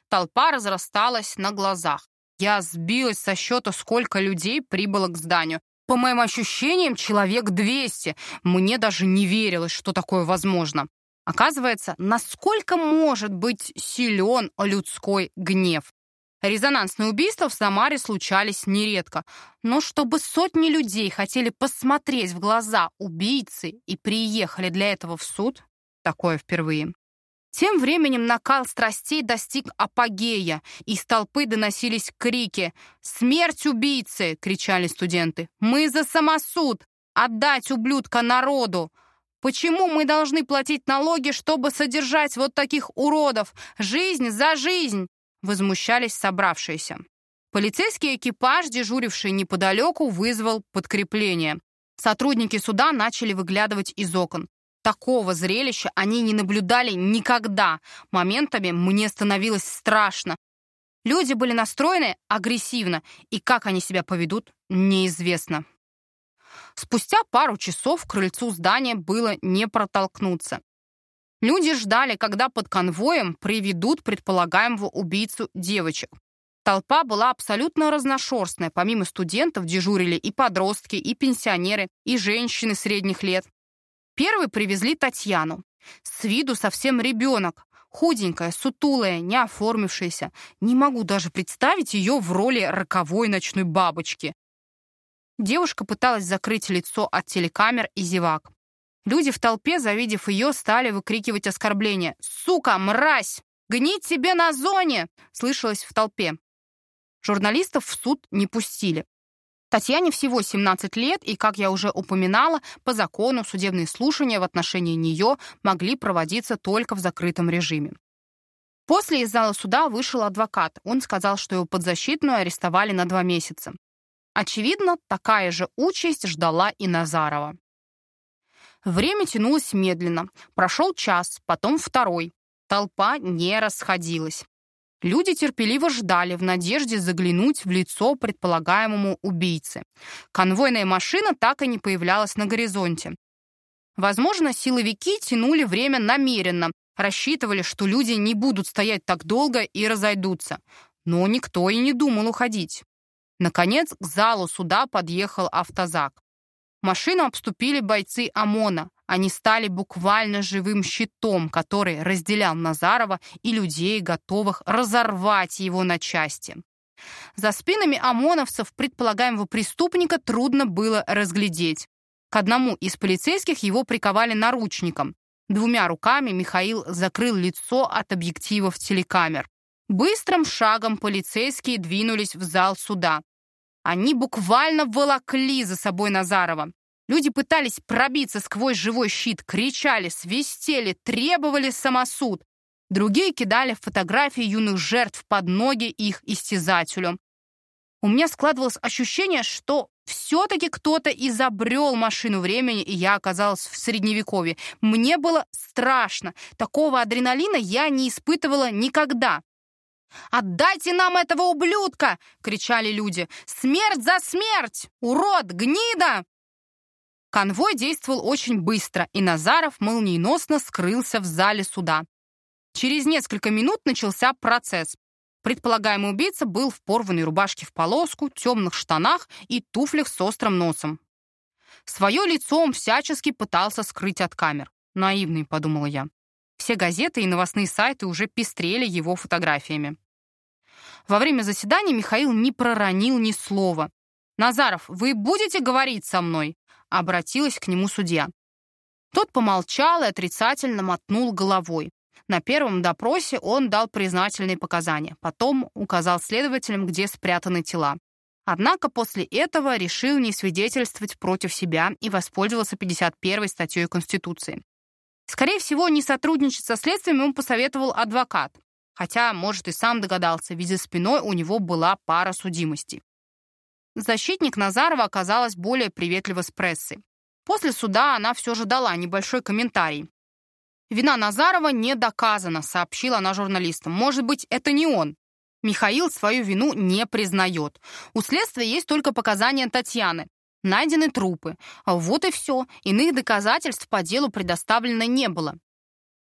Толпа разрасталась на глазах. Я сбилась со счета, сколько людей прибыло к зданию. По моим ощущениям, человек 200. Мне даже не верилось, что такое возможно. Оказывается, насколько может быть силен людской гнев. Резонансные убийства в Самаре случались нередко. Но чтобы сотни людей хотели посмотреть в глаза убийцы и приехали для этого в суд, такое впервые. Тем временем накал страстей достиг апогея. Из толпы доносились крики. «Смерть убийцы!» — кричали студенты. «Мы за самосуд! Отдать ублюдка народу! Почему мы должны платить налоги, чтобы содержать вот таких уродов? Жизнь за жизнь!» — возмущались собравшиеся. Полицейский экипаж, дежуривший неподалеку, вызвал подкрепление. Сотрудники суда начали выглядывать из окон. Такого зрелища они не наблюдали никогда. Моментами мне становилось страшно. Люди были настроены агрессивно, и как они себя поведут, неизвестно. Спустя пару часов к крыльцу здания было не протолкнуться. Люди ждали, когда под конвоем приведут предполагаемого убийцу девочек. Толпа была абсолютно разношерстная. Помимо студентов дежурили и подростки, и пенсионеры, и женщины средних лет. Первой привезли Татьяну. С виду совсем ребенок. Худенькая, сутулая, не оформившаяся. Не могу даже представить ее в роли роковой ночной бабочки. Девушка пыталась закрыть лицо от телекамер и зевак. Люди в толпе, завидев ее, стали выкрикивать оскорбления. «Сука, мразь! Гнить себе на зоне!» слышалось в толпе. Журналистов в суд не пустили. Татьяне всего 17 лет, и, как я уже упоминала, по закону судебные слушания в отношении нее могли проводиться только в закрытом режиме. После из зала суда вышел адвокат. Он сказал, что его подзащитную арестовали на два месяца. Очевидно, такая же участь ждала и Назарова. Время тянулось медленно. Прошел час, потом второй. Толпа не расходилась. Люди терпеливо ждали в надежде заглянуть в лицо предполагаемому убийце. Конвойная машина так и не появлялась на горизонте. Возможно, силовики тянули время намеренно, рассчитывали, что люди не будут стоять так долго и разойдутся. Но никто и не думал уходить. Наконец, к залу суда подъехал автозак. Машину обступили бойцы ОМОНа. Они стали буквально живым щитом, который разделял Назарова и людей, готовых разорвать его на части. За спинами ОМОНовцев предполагаемого преступника трудно было разглядеть. К одному из полицейских его приковали наручником. Двумя руками Михаил закрыл лицо от объективов телекамер. Быстрым шагом полицейские двинулись в зал суда. Они буквально волокли за собой Назарова. Люди пытались пробиться сквозь живой щит, кричали, свистели, требовали самосуд. Другие кидали фотографии юных жертв под ноги их истязателю. У меня складывалось ощущение, что все-таки кто-то изобрел машину времени, и я оказалась в Средневековье. Мне было страшно. Такого адреналина я не испытывала никогда. «Отдайте нам этого ублюдка!» — кричали люди. «Смерть за смерть! Урод! Гнида!» Конвой действовал очень быстро, и Назаров молниеносно скрылся в зале суда. Через несколько минут начался процесс. Предполагаемый убийца был в порванной рубашке в полоску, темных штанах и туфлях с острым носом. Свое лицо он всячески пытался скрыть от камер. Наивный, подумала я. Все газеты и новостные сайты уже пестрели его фотографиями. Во время заседания Михаил не проронил ни слова. «Назаров, вы будете говорить со мной?» обратилась к нему судья. Тот помолчал и отрицательно мотнул головой. На первом допросе он дал признательные показания, потом указал следователям, где спрятаны тела. Однако после этого решил не свидетельствовать против себя и воспользовался 51 статьей Конституции. Скорее всего, не сотрудничать со следствием ему посоветовал адвокат, хотя, может, и сам догадался, ведь за спиной у него была пара судимостей. Защитник Назарова оказалась более приветлива с прессой. После суда она все же дала небольшой комментарий. «Вина Назарова не доказана», — сообщила она журналистам. «Может быть, это не он?» Михаил свою вину не признает. У следствия есть только показания Татьяны. Найдены трупы. Вот и все. Иных доказательств по делу предоставлено не было.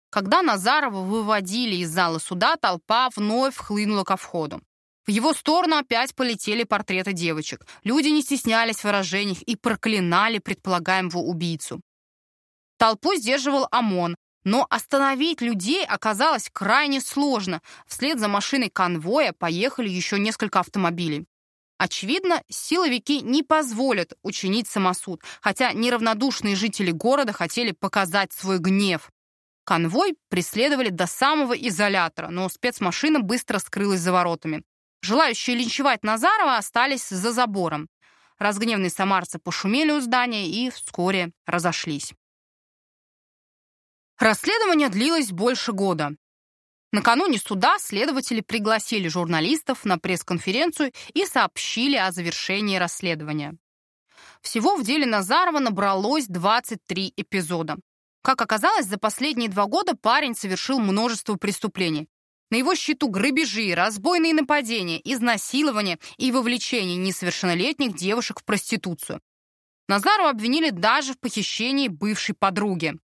Когда Назарова выводили из зала суда, толпа вновь хлынула ко входу. В его сторону опять полетели портреты девочек. Люди не стеснялись в выражениях и проклинали предполагаемого убийцу. Толпу сдерживал ОМОН, но остановить людей оказалось крайне сложно. Вслед за машиной конвоя поехали еще несколько автомобилей. Очевидно, силовики не позволят учинить самосуд, хотя неравнодушные жители города хотели показать свой гнев. Конвой преследовали до самого изолятора, но спецмашина быстро скрылась за воротами. Желающие линчевать Назарова остались за забором. Разгневанные самарцы пошумели у здания и вскоре разошлись. Расследование длилось больше года. Накануне суда следователи пригласили журналистов на пресс-конференцию и сообщили о завершении расследования. Всего в деле Назарова набралось 23 эпизода. Как оказалось, за последние два года парень совершил множество преступлений. На его счету грабежи, разбойные нападения, изнасилования и вовлечение несовершеннолетних девушек в проституцию. Назару обвинили даже в похищении бывшей подруги.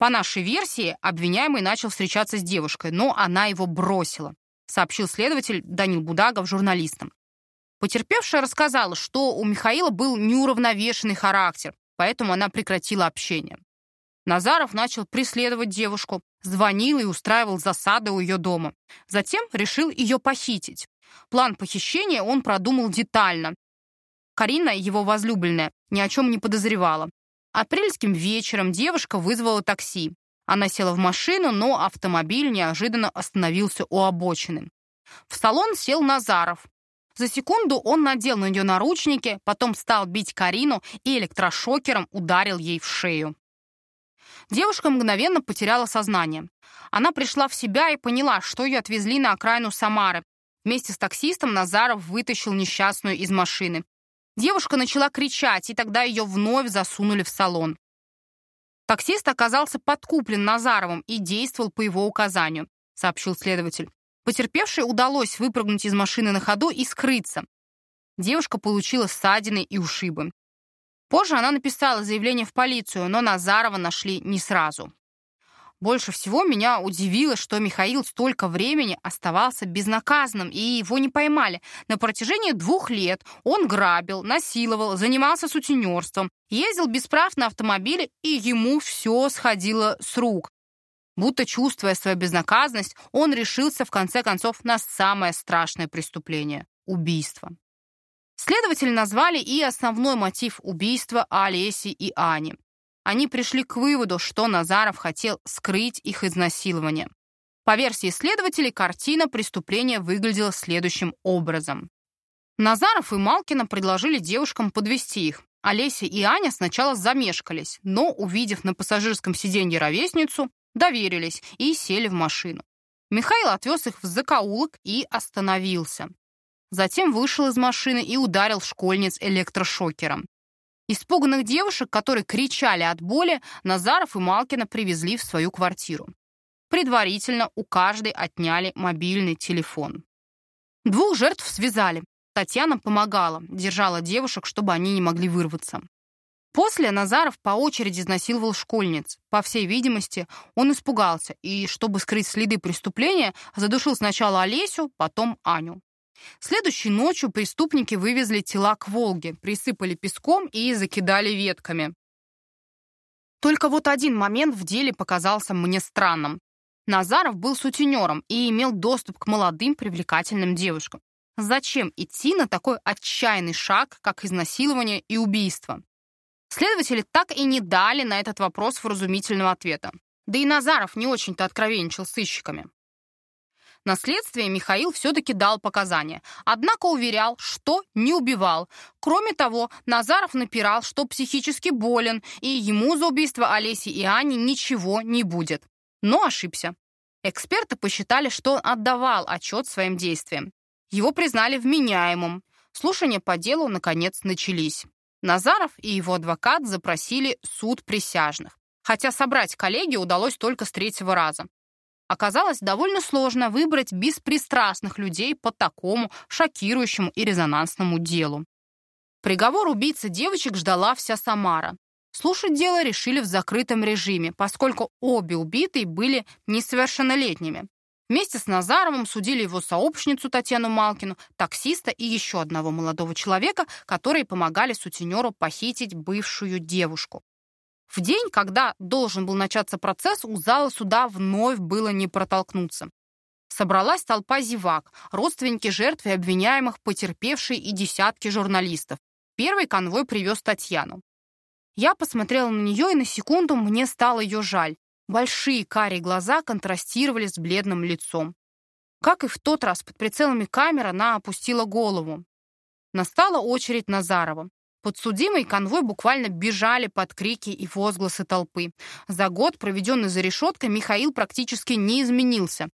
По нашей версии, обвиняемый начал встречаться с девушкой, но она его бросила, сообщил следователь Данил Будагов журналистам. Потерпевшая рассказала, что у Михаила был неуравновешенный характер, поэтому она прекратила общение. Назаров начал преследовать девушку, звонил и устраивал засады у ее дома. Затем решил ее похитить. План похищения он продумал детально. Карина, его возлюбленная, ни о чем не подозревала. Апрельским вечером девушка вызвала такси. Она села в машину, но автомобиль неожиданно остановился у обочины. В салон сел Назаров. За секунду он надел на нее наручники, потом стал бить Карину и электрошокером ударил ей в шею. Девушка мгновенно потеряла сознание. Она пришла в себя и поняла, что ее отвезли на окраину Самары. Вместе с таксистом Назаров вытащил несчастную из машины. Девушка начала кричать, и тогда ее вновь засунули в салон. Таксист оказался подкуплен Назаровым и действовал по его указанию, сообщил следователь. Потерпевшей удалось выпрыгнуть из машины на ходу и скрыться. Девушка получила ссадины и ушибы. Позже она написала заявление в полицию, но Назарова нашли не сразу. Больше всего меня удивило, что Михаил столько времени оставался безнаказанным, и его не поймали. На протяжении двух лет он грабил, насиловал, занимался сутенерством, ездил без прав на автомобиле, и ему все сходило с рук. Будто чувствуя свою безнаказанность, он решился в конце концов на самое страшное преступление — убийство. Следователи назвали и основной мотив убийства Олеси и Ани. Они пришли к выводу, что Назаров хотел скрыть их изнасилование. По версии следователей, картина преступления выглядела следующим образом. Назаров и Малкина предложили девушкам подвести их. Олеся и Аня сначала замешкались, но, увидев на пассажирском сиденье ровесницу, доверились и сели в машину. Михаил отвез их в закоулок и остановился. Затем вышел из машины и ударил школьниц электрошокером. Испуганных девушек, которые кричали от боли, Назаров и Малкина привезли в свою квартиру. Предварительно у каждой отняли мобильный телефон. Двух жертв связали. Татьяна помогала, держала девушек, чтобы они не могли вырваться. После Назаров по очереди изнасиловал школьниц. По всей видимости, он испугался и, чтобы скрыть следы преступления, задушил сначала Олесю, потом Аню. Следующей ночью преступники вывезли тела к Волге, присыпали песком и закидали ветками. Только вот один момент в деле показался мне странным. Назаров был сутенером и имел доступ к молодым привлекательным девушкам. Зачем идти на такой отчаянный шаг, как изнасилование и убийство? Следователи так и не дали на этот вопрос вразумительного ответа. Да и Назаров не очень-то откровенничал с сыщиками. На следствии Михаил все-таки дал показания, однако уверял, что не убивал. Кроме того, Назаров напирал, что психически болен, и ему за убийство Олеси и Ани ничего не будет. Но ошибся. Эксперты посчитали, что он отдавал отчет своим действиям. Его признали вменяемым. Слушания по делу, наконец, начались. Назаров и его адвокат запросили суд присяжных. Хотя собрать коллеги удалось только с третьего раза. Оказалось довольно сложно выбрать беспристрастных людей по такому шокирующему и резонансному делу. Приговор убийцы девочек ждала вся Самара. Слушать дело решили в закрытом режиме, поскольку обе убитые были несовершеннолетними. Вместе с Назаровым судили его сообщницу Татьяну Малкину, таксиста и еще одного молодого человека, которые помогали сутенеру похитить бывшую девушку. В день, когда должен был начаться процесс, у зала суда вновь было не протолкнуться. Собралась толпа зевак, родственники жертв и обвиняемых, потерпевшие и десятки журналистов. Первый конвой привез Татьяну. Я посмотрела на нее, и на секунду мне стало ее жаль. Большие карие глаза контрастировали с бледным лицом. Как и в тот раз под прицелами камер она опустила голову. Настала очередь Назарова. Подсудимый конвой буквально бежали под крики и возгласы толпы. За год, проведенный за решеткой, Михаил практически не изменился.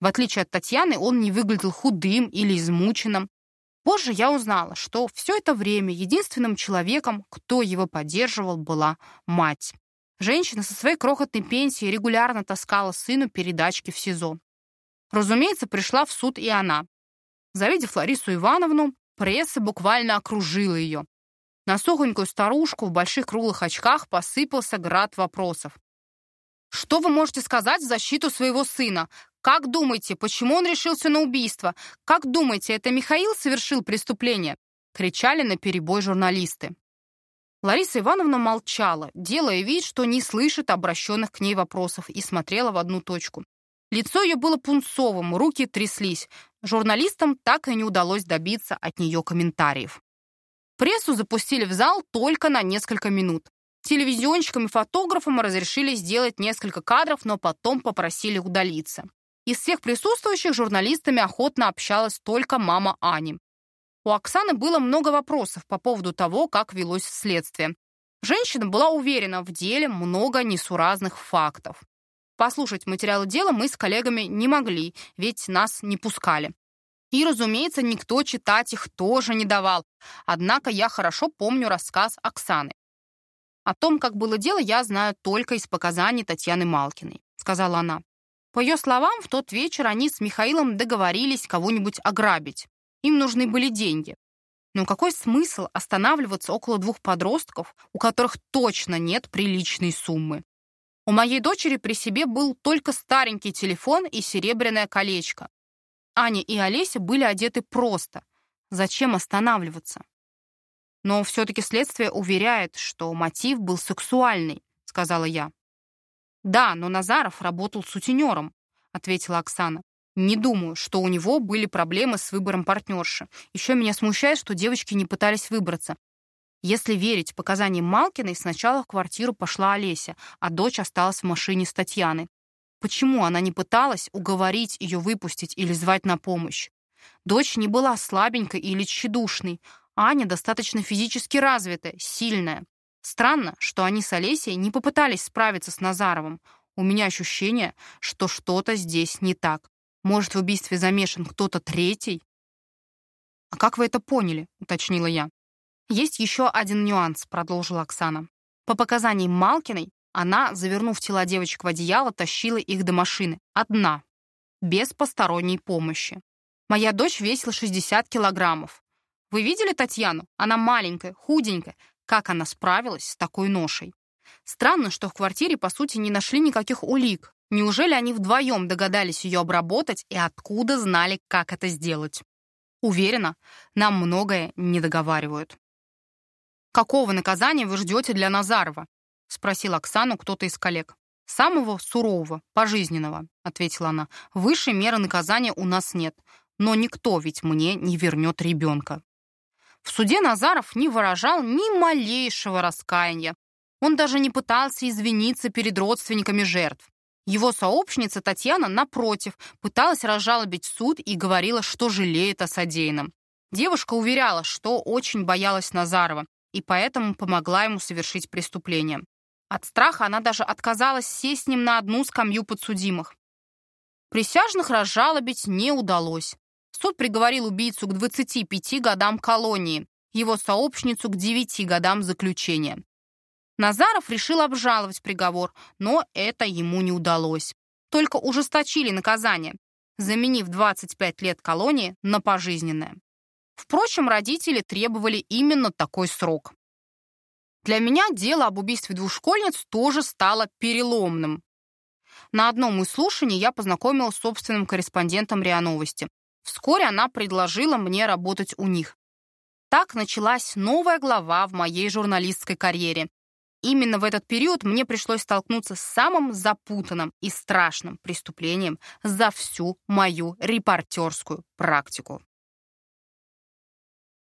В отличие от Татьяны, он не выглядел худым или измученным. Позже я узнала, что все это время единственным человеком, кто его поддерживал, была мать. Женщина со своей крохотной пенсией регулярно таскала сыну передачки в СИЗО. Разумеется, пришла в суд и она. Завидев Ларису Ивановну, пресса буквально окружила ее. На сухонькую старушку в больших круглых очках посыпался град вопросов. «Что вы можете сказать в защиту своего сына? Как думаете, почему он решился на убийство? Как думаете, это Михаил совершил преступление?» кричали на перебой журналисты. Лариса Ивановна молчала, делая вид, что не слышит обращенных к ней вопросов, и смотрела в одну точку. Лицо ее было пунцовым, руки тряслись. Журналистам так и не удалось добиться от нее комментариев. Прессу запустили в зал только на несколько минут. Телевизионщикам и фотографам разрешили сделать несколько кадров, но потом попросили удалиться. Из всех присутствующих журналистами охотно общалась только мама Ани. У Оксаны было много вопросов по поводу того, как велось следствие. Женщина была уверена, в деле много несуразных фактов. Послушать материалы дела мы с коллегами не могли, ведь нас не пускали. И, разумеется, никто читать их тоже не давал. Однако я хорошо помню рассказ Оксаны. О том, как было дело, я знаю только из показаний Татьяны Малкиной», — сказала она. По ее словам, в тот вечер они с Михаилом договорились кого-нибудь ограбить. Им нужны были деньги. Но какой смысл останавливаться около двух подростков, у которых точно нет приличной суммы? У моей дочери при себе был только старенький телефон и серебряное колечко. Аня и Олеся были одеты просто. Зачем останавливаться? Но все-таки следствие уверяет, что мотив был сексуальный, сказала я. Да, но Назаров работал сутенером, ответила Оксана. Не думаю, что у него были проблемы с выбором партнерши. Еще меня смущает, что девочки не пытались выбраться. Если верить показаниям Малкиной, сначала в квартиру пошла Олеся, а дочь осталась в машине с Татьяной. Почему она не пыталась уговорить ее выпустить или звать на помощь? Дочь не была слабенькой или тщедушной. Аня достаточно физически развитая, сильная. Странно, что они с Олесей не попытались справиться с Назаровым. У меня ощущение, что что-то здесь не так. Может, в убийстве замешан кто-то третий? «А как вы это поняли?» — уточнила я. «Есть еще один нюанс», — продолжила Оксана. По показаниям Малкиной, она, завернув тела девочек в одеяло, тащила их до машины. Одна. Без посторонней помощи. Моя дочь весила 60 килограммов. Вы видели Татьяну? Она маленькая, худенькая. Как она справилась с такой ношей? Странно, что в квартире, по сути, не нашли никаких улик. Неужели они вдвоем догадались ее обработать и откуда знали, как это сделать? Уверена, нам многое не договаривают. «Какого наказания вы ждете для Назарова?» — спросил Оксану кто-то из коллег. «Самого сурового, пожизненного», — ответила она. «Высшей меры наказания у нас нет, но никто ведь мне не вернет ребенка». В суде Назаров не выражал ни малейшего раскаяния. Он даже не пытался извиниться перед родственниками жертв. Его сообщница Татьяна, напротив, пыталась разжалобить суд и говорила, что жалеет о содеянном. Девушка уверяла, что очень боялась Назарова, и поэтому помогла ему совершить преступление. От страха она даже отказалась сесть с ним на одну скамью подсудимых. Присяжных разжалобить не удалось. Суд приговорил убийцу к 25 годам колонии, его сообщницу к 9 годам заключения. Назаров решил обжаловать приговор, но это ему не удалось. Только ужесточили наказание, заменив 25 лет колонии на пожизненное. Впрочем, родители требовали именно такой срок. Для меня дело об убийстве двух школьниц тоже стало переломным. На одном из слушаний я познакомилась с собственным корреспондентом РИА Новости. Вскоре она предложила мне работать у них. Так началась новая глава в моей журналистской карьере. Именно в этот период мне пришлось столкнуться с самым запутанным и страшным преступлением за всю мою репортерскую практику.